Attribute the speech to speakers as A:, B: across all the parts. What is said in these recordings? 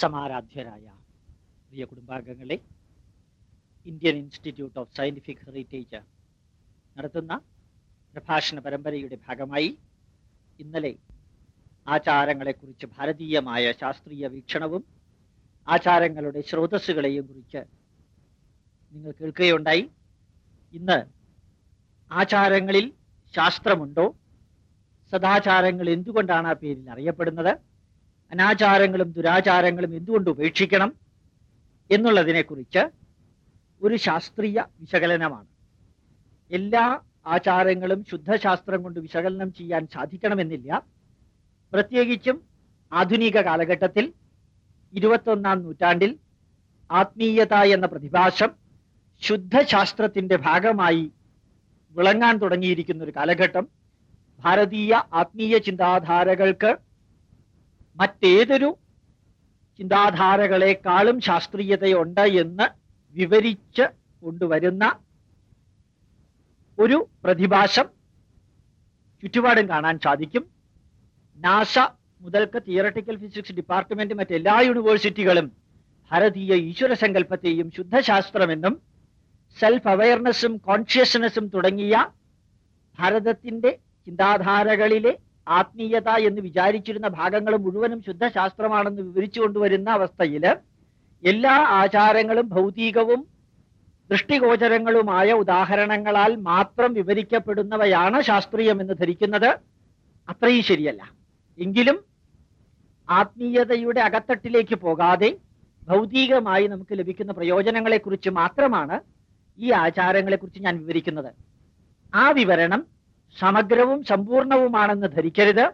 A: സമാരാധ്യരായ പ്രിയ കുടുംബാംഗങ്ങളെ Indian institute of scientific heritage നടത്തുന്ന പ്രഭാഷണ പരമ്പരയുടെ ഭാഗമായി ഇന്നലെ ആചാരങ്ങളെക്കുറിച്ച് ഭാരതീയമായ ശാസ്ത്രീയ വീക്ഷണവും ആചാരങ്ങളുടെ സ്രോതസ്സുകളെയും കുറിച്ച് നിങ്ങൾ കേൾക്കുകയുണ്ടായി. ഇന്ന് ആചാരങ്ങളിൽ ശാസ്ത്രമുണ്ടോ? സദാചാരങ്ങൾ എന്തുകൊണ്ടാണ് ആ പേരിൽ അറിയപ്പെടുന്നത്? അനാചാരങ്ങളും ദുരാചാരങ്ങളും എന്തുകൊണ്ട് ഉപേക്ഷിക്കണം എന്നുള്ളതിനെക്കുറിച്ച് ഒരു ശാസ്ത്രീയ വിശകലനമാണ്. എല്ലാ ആചാരങ്ങളും ശുദ്ധശാസ്ത്രം കൊണ്ട് വിശകലനം ചെയ്യാൻ സാധിക്കണമെന്നില്ല. പ്രത്യേകിച്ചും ആധുനിക കാലഘട്ടത്തിൽ ഇരുപത്തൊന്നാം നൂറ്റാണ്ടിൽ ആത്മീയത എന്ന പ്രതിഭാസം ശുദ്ധശാസ്ത്രത്തിന്റെ ഭാഗമായി വിളങ്ങാൻ തുടങ്ങിയിരിക്കുന്ന ഒരു കാലഘട്ടം. ഭാരതീയ ആത്മീയ ചിന്താധാരകൾക്ക് മറ്റേതൊരു ചിന്താധാരകളെക്കാളും ശാസ്ത്രീയതയുണ്ട് എന്ന് വിവരിച്ച് കൊണ്ടുവരുന്ന ഒരു പ്രതിഭാസം ചുറ്റുപാടും കാണാൻ സാധിക്കും. നാസ മുതൽക്ക് തിയറട്ടിക്കൽ ഫിസിക്സ് ഡിപ്പാർട്ട്മെന്റ് മറ്റെല്ലാ യൂണിവേഴ്സിറ്റികളും ഭാരതീയ ഈശ്വര സങ്കല്പത്തെയും ശുദ്ധശാസ്ത്രമെന്നും സെൽഫ് അവയർനെസ്സും കോൺഷ്യസ്നെസ്സും തുടങ്ങിയ ഭാരതത്തിന്റെ ചിന്താധാരകളിലെ ആത്മീയത എന്ന് വിചാരിച്ചിരുന്ന ഭാഗങ്ങൾ മുഴുവനും ശുദ്ധശാസ്ത്രമാണെന്ന് വിവരിച്ചു കൊണ്ടുവരുന്ന അവസ്ഥയിൽ എല്ലാ ആചാരങ്ങളും ഭൗതികവും ദൃഷ്ടിഗോചരങ്ങളുമായ ഉദാഹരണങ്ങളാൽ മാത്രം വിവരിക്കപ്പെടുന്നവയാണ് ശാസ്ത്രീയമെന്ന് ധരിക്കുന്നത് അത്രയും ശരിയല്ല. എങ്കിലും ആത്മീയതയുടെ അകത്തട്ടിലേക്ക് പോകാതെ ഭൗതികമായി നമുക്ക് ലഭിക്കുന്ന പ്രയോജനങ്ങളെക്കുറിച്ച് മാത്രമാണ് ഈ ആചാരങ്ങളെക്കുറിച്ച് ഞാൻ വിവരിക്കുന്നത്. ആ വിവരണം സമഗ്രവും സമ്പൂർണവുമാണെന്ന് ധരിക്കരുത്.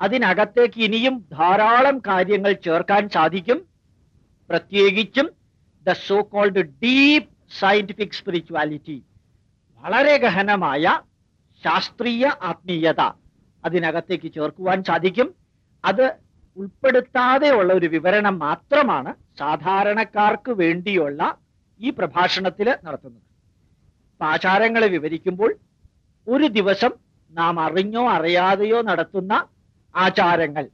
A: അതിനകത്തേക്ക് ഇനിയും ധാരാളം കാര്യങ്ങൾ ചേർക്കാൻ സാധിക്കും. പ്രത്യേകിച്ചും the so called deep scientific spirituality വളരെ ഗഹനമായ ശാസ്ത്രീയ ആത്മീയത അതിനകത്തേക്ക് ചേർക്കുവാൻ സാധിക്കും. അത് ഉൾപ്പെടുത്താതെ ഉള്ള ഒരു വിവരണം മാത്രമാണ് സാധാരണക്കാർക്ക് വേണ്ടിയുള്ള ഈ പ്രഭാഷണത്തിൽ നടത്തുന്നത്. ആചാരങ്ങളെ വിവരിക്കുമ്പോൾ ഒരു ദിവസം നാം അറിഞ്ഞോ അറിയാതെയോ നടത്തുന്ന ആചാരങ്ങൾ.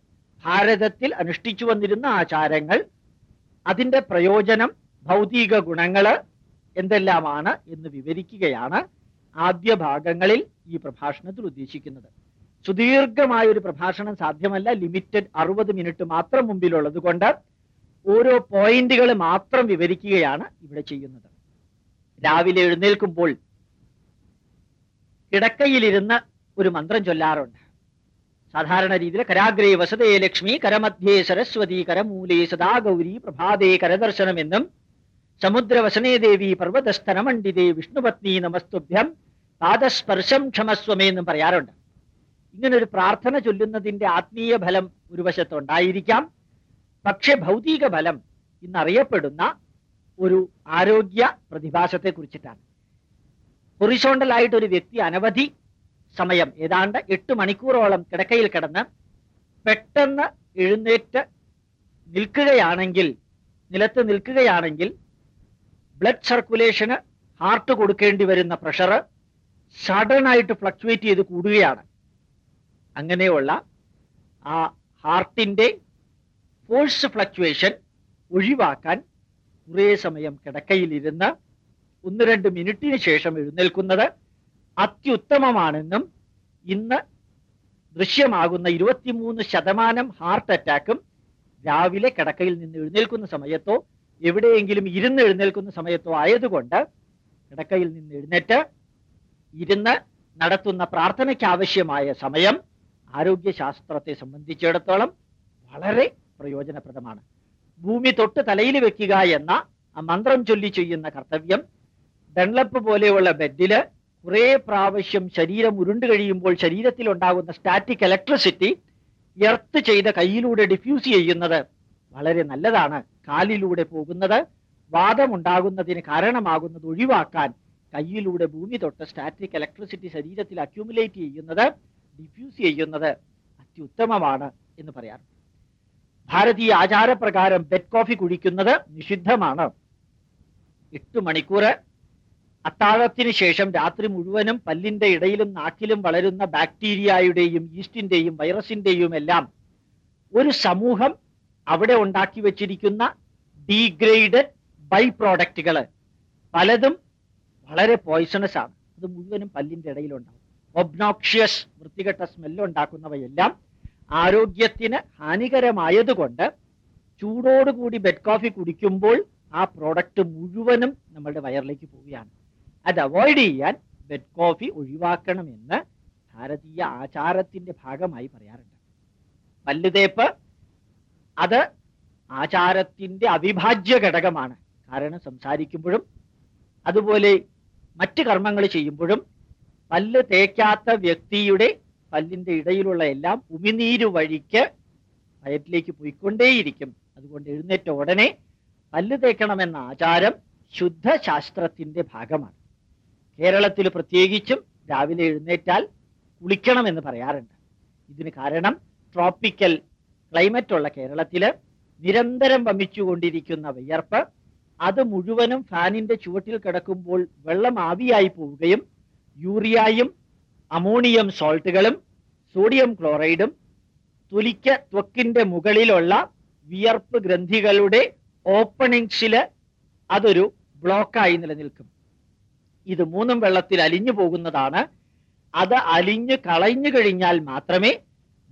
A: ഭാരതത്തിൽ അനുഷ്ഠിച്ചു വന്നിരുന്ന ആചാരങ്ങൾ അതിന്റെ പ്രയോജനം ഭൗതിക ഗുണങ്ങൾ എന്തെല്ലാമാണ് എന്ന് വിവരിക്കുകയാണ് ആദ്യ ഭാഗങ്ങളിൽ ഈ പ്രഭാഷണത്തിൽ ഉദ്ദേശിക്കുന്നത്. സുദീർഘമായ ഒരു പ്രഭാഷണം സാധ്യമല്ല. ലിമിറ്റഡ് അറുപത് മിനിറ്റ് മാത്രം മുമ്പിലുള്ളത് കൊണ്ട് ഓരോ പോയിന്റുകൾ മാത്രം വിവരിക്കുകയാണ് ഇവിടെ ചെയ്യുന്നത്. രാവിലെ എഴുന്നേൽക്കുമ്പോൾ കിടക്കയിലിരുന്ന് ഒരു മന്ത്രം ചൊല്ലാറുണ്ട്. സാധാരണ രീതിയിൽ കരാഗ്രേ വസതേ ലക്ഷ്മി കരമധ്യേ സരസ്വതി കരമൂലേ സദാ ഗൗരി പ്രഭാതേ കരദർശനമെന്നും സമുദ്രവസനേ ദേവി പർവതസ്ഥനമണ്ഡിതേ വിഷ്ണുപത്നി നമസ്തുഭ്യം പാദസ്പർശം ക്ഷമസ്വമേ എന്നും പറയാറുണ്ട്. ഇങ്ങനൊരു പ്രാർത്ഥന ചൊല്ലുന്നതിന്റെ ആത്മീയ ഫലം ഒരു വശത്തുണ്ടായിരിക്കാം പക്ഷെ ഭൗതിക ഫലം ഇന്നറിയപ്പെടുന്ന ഒരു ആരോഗ്യ പ്രതിഭാസത്തെ കുറിച്ചിട്ടാണ് ഹൊറിസോണ്ടൽ ആയിട്ട് ഒരു വ്യക്തി അനവധി സമയം ഏതാണ്ട് എട്ട് മണിക്കൂറോളം കിടക്കയിൽ കിടന്ന് പെട്ടെന്ന് എഴുന്നേറ്റ് നിൽക്കുകയാണെങ്കിൽ നിലത്ത് നിൽക്കുകയാണെങ്കിൽ ബ്ലഡ് സർക്കുലേഷന് ഹാർട്ട് കൊടുക്കേണ്ടി വരുന്ന പ്രഷർ സഡൻ ആയിട്ട് ഫ്ലക്ച്വേറ്റ് ചെയ്ത് കൂടുകയാണ്. അങ്ങനെയുള്ള ആ ഹാർട്ടിന്റെ ഫോഴ്സ് ഫ്ലക്ച്വേഷൻ ഒഴിവാക്കാൻ കുറേ സമയം കിടക്കയിലിരുന്ന് ഒന്ന് രണ്ട് മിനിറ്റിന് ശേഷം എഴുന്നേൽക്കുന്നത് അത്യുത്തമമാണെന്നും ഇന്ന് ദൃശ്യമാകുന്ന ഇരുപത്തിമൂന്ന് ശതമാനം ഹാർട്ട് അറ്റാക്കും രാവിലെ കിടക്കയിൽ നിന്ന് എഴുന്നേൽക്കുന്ന സമയത്തോ എവിടെയെങ്കിലും ഇരുന്ന് എഴുന്നേൽക്കുന്ന സമയത്തോ ആയതുകൊണ്ട് കിടക്കയിൽ നിന്ന് എഴുന്നേറ്റ് ഇരുന്ന് നടത്തുന്ന പ്രാർത്ഥനയ്ക്ക് ആവശ്യമായ സമയം ആരോഗ്യശാസ്ത്രത്തെ സംബന്ധിച്ചിടത്തോളം വളരെ പ്രയോജനപ്രദമാണ്. ഭൂമി തൊട്ട് തലയിൽ വെക്കുക എന്ന ആ മന്ത്രം ചൊല്ലി ചെയ്യുന്ന കർത്തവ്യം ഡൺലപ്പ് പോലെയുള്ള ബെഡിൽ കുറേ പ്രാവശ്യം ശരീരം ഉരുണ്ടു കഴിയുമ്പോൾ ശരീരത്തിൽ ഉണ്ടാകുന്ന സ്റ്റാറ്റിക് ഇലക്ട്രിസിറ്റി എർത്ത് ചെയ്ത കയ്യിലൂടെ ഡിഫ്യൂസ് ചെയ്യുന്നത് വളരെ നല്ലതാണ്. കാലിലൂടെ പോകുന്നത് വാദമുണ്ടാകുന്നതിന് കാരണമാകുന്നത് ഒഴിവാക്കാൻ കയ്യിലൂടെ ഭൂമി തൊട്ട് സ്റ്റാറ്റിക് ഇലക്ട്രിസിറ്റി ശരീരത്തിൽ അക്യൂമുലേറ്റ് ചെയ്യുന്നത് ഡിഫ്യൂസ് ചെയ്യുന്നത് അത്യുത്തമമാണ് എന്ന് പറയാറ് ഭാരതീയ ആചാരപ്രകാരം ബെഡ് കോഫി കുടിക്കുന്നത് നിഷിദ്ധമാണ്. എട്ട് മണിക്കൂർ അത്താഴത്തിന് ശേഷം രാത്രി മുഴുവനും പല്ലിന്റെ ഇടയിലും നാക്കിലും വളരുന്ന ബാക്ടീരിയയുടെയും ഈസ്റ്റിന്റെയും വൈറസിന്റെയും എല്ലാം ഒരു സമൂഹം അവിടെ ഉണ്ടാക്കി വച്ചിരിക്കുന്ന ഡീഗ്രേഡ് ബൈ പ്രോഡക്റ്റുകൾ പലതും വളരെ പോയിസണസ് ആണ്. അത് മുഴുവനും പല്ലിന്റെ ഇടയിലുണ്ടാവും. ഒബ്നോക്ഷ്യസ് വൃത്തികെട്ട സ്മെല്ലുണ്ടാക്കുന്നവയെല്ലാം ആരോഗ്യത്തിന് ഹാനികരമായതുകൊണ്ട് ചൂടോടുകൂടി ബെഡ് കോഫി കുടിക്കുമ്പോൾ ആ പ്രോഡക്റ്റ് മുഴുവനും നമ്മളുടെ വയറിലേക്ക് പോവുകയാണ്. അത് അവോയ്ഡ് ചെയ്യാൻ ബെഡ് കോഫി ഒഴിവാക്കണമെന്ന് ഭാരതീയ ആചാരത്തിന്റെ ഭാഗമായി പറയാറുണ്ട്. പല്ലുതേപ്പ് അത് ആചാരത്തിന്റെ അവിഭാജ്യ ഘടകമാണ്. കാരണം സംസാരിക്കുമ്പോഴും അതുപോലെ മറ്റ് കർമ്മങ്ങൾ ചെയ്യുമ്പോഴും പല്ല് തേക്കാത്ത വ്യക്തിയുടെ പല്ലിന്റെ ഇടയിലുള്ള എല്ലാം ഉമിനീര് വഴിക്ക് വയറ്റിലേക്ക് പോയിക്കൊണ്ടേയിരിക്കും. അതുകൊണ്ട് എഴുന്നേറ്റ ഉടനെ പല്ല് തേക്കണമെന്ന ആചാരം ശുദ്ധശാസ്ത്രത്തിന്റെ ഭാഗമാണ്. കേരളത്തിൽ പ്രത്യേകിച്ചും രാവിലെ എഴുന്നേറ്റാൽ കുളിക്കണമെന്ന് പറയാറുണ്ട്. ഇതിന് കാരണം ട്രോപ്പിക്കൽ ക്ലൈമറ്റ് ഉള്ള കേരളത്തിൽ നിരന്തരം വമിച്ചുകൊണ്ടിരിക്കുന്ന വിയർപ്പ് അത് മുഴുവനും ഫാനിന്റെ ചുവട്ടിൽ കിടക്കുമ്പോൾ വെള്ളം ആവിയായി പോവുകയും യൂറിയയും അമോണിയം സോൾട്ടുകളും സോഡിയം ക്ലോറൈഡും തൊലിക്ക് ത്വക്കിന്റെ മുകളിലുള്ള വിയർപ്പ് ഗ്രന്ഥികളുടെ ഓപ്പണിങ്സിൽ അതൊരു ബ്ലോക്കായി നിലനിൽക്കും. ഇത് മൂന്നും വെള്ളത്തിൽ അലിഞ്ഞു പോകുന്നതാണ്. അത് അലിഞ്ഞു കളഞ്ഞു കഴിഞ്ഞാൽ മാത്രമേ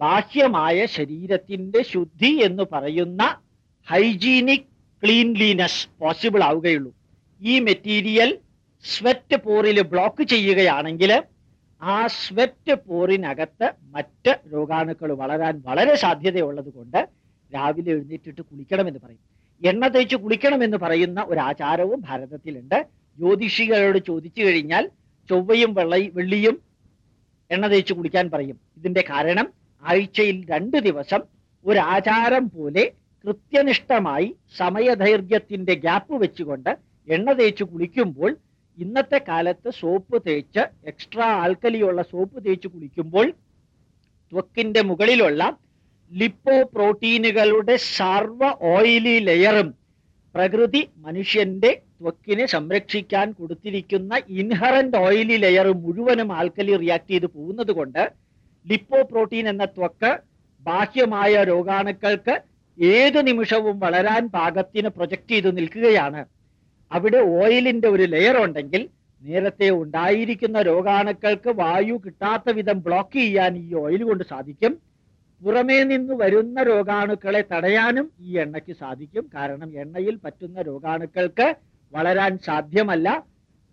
A: ബാഹ്യമായ ശരീരത്തിന്റെ ശുദ്ധി എന്ന് പറയുന്ന ഹൈജീനിക് ക്ലീൻലിനെസ് പോസിബിൾ ആവുകയുള്ളൂ. ഈ മെറ്റീരിയൽ സ്വെറ്റ് പോറിൽ ബ്ലോക്ക് ചെയ്യുകയാണെങ്കിൽ ആ സ്വെറ്റ് പോറിനകത്ത് മറ്റ് രോഗാണുക്കൾ വളരാൻ വളരെ സാധ്യതയുള്ളത് കൊണ്ട് രാവിലെ എഴുന്നേറ്റിട്ട് കുളിക്കണമെന്ന് പറയും. എണ്ണ തേച്ച് കുളിക്കണമെന്ന് പറയുന്ന ഒരു ആചാരവും ഭാരതത്തിലുണ്ട്. ജ്യോതിഷികളോട് ചോദിച്ചു കഴിഞ്ഞാൽ ചൊവ്വയും വെള്ള വെള്ളിയും എണ്ണ തേച്ച് കുളിക്കാൻ പറയും. ഇതിന്റെ കാരണം ആഴ്ചയിൽ രണ്ട് ദിവസം ഒരു ആചാരം പോലെ കൃത്യനിഷ്ഠമായി സമയദൈർഘ്യത്തിന്റെ ഗ്യാപ്പ് വെച്ചുകൊണ്ട് എണ്ണ തേച്ച് കുളിക്കുമ്പോൾ ഇന്നത്തെ കാലത്ത് സോപ്പ് തേച്ച് എക്സ്ട്രാ ആൽക്കലിയുള്ള സോപ്പ് തേച്ച് കുളിക്കുമ്പോൾ ത്വക്കിന്റെ മുകളിലുള്ള ലിപ്പോ പ്രോട്ടീനുകളുടെ സർവ ഓയിലി ലെയറും പ്രകൃതി മനുഷ്യന്റെ ത്വക്കിനെ സംരക്ഷിക്കാൻ കൊടുത്തിരിക്കുന്ന ഇൻഹറന്റ് ഓയിലി ലെയർ മുഴുവനും ആൽക്കലി റിയാക്ട് ചെയ്ത് പോകുന്നത് കൊണ്ട് ലിപ്പോ പ്രോട്ടീൻ എന്ന ത്വക്ക് ബാഹ്യമായ രോഗാണുക്കൾക്ക് ഏത് നിമിഷവും വളരാൻ പാകത്തിന് പ്രൊജക്ട് ചെയ്ത് നിൽക്കുകയാണ്. അവിടെ ഓയിലിന്റെ ഒരു ലെയർ ഉണ്ടെങ്കിൽ നേരത്തെ ഉണ്ടായിരിക്കുന്ന രോഗാണുക്കൾക്ക് വായു കിട്ടാത്ത വിധം ബ്ലോക്ക് ചെയ്യാൻ ഈ ഓയിൽ കൊണ്ട് സാധിക്കും. പുറമേ നിന്ന് വരുന്ന രോഗാണുക്കളെ തടയാനും ഈ എണ്ണയ്ക്ക് സാധിക്കും. കാരണം എണ്ണയിൽ പറ്റുന്ന രോഗാണുക്കൾക്ക് വളരാൻ സാധ്യമല്ല.